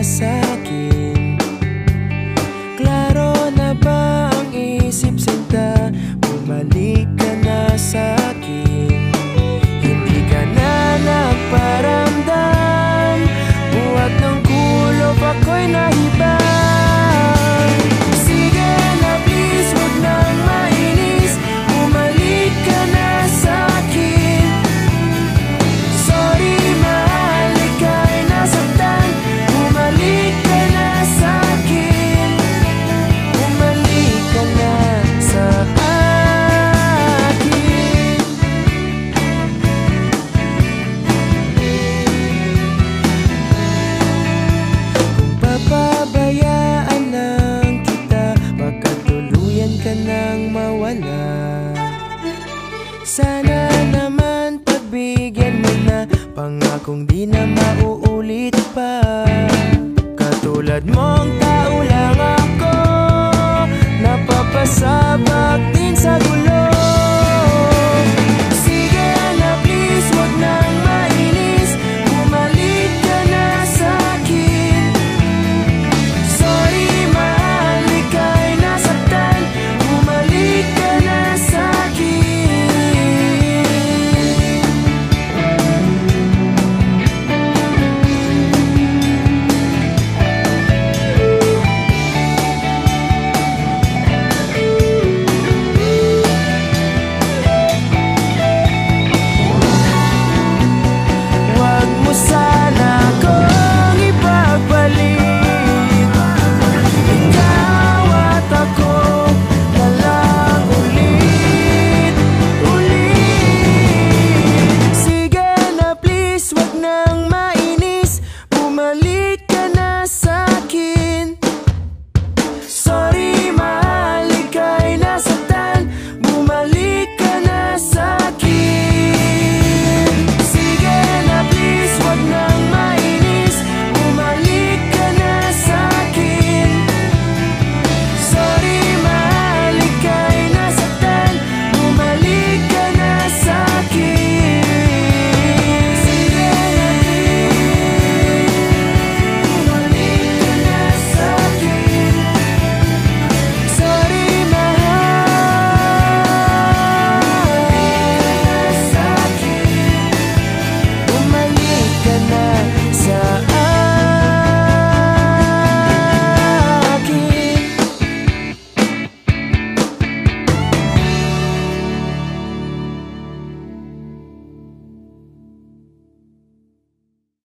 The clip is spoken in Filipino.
Tá confessar ka nang mawala. Sana naman pagbigyan mo na Pangakong di na mauulit pa. Katulad mong tao lang ako mainis. Bumalik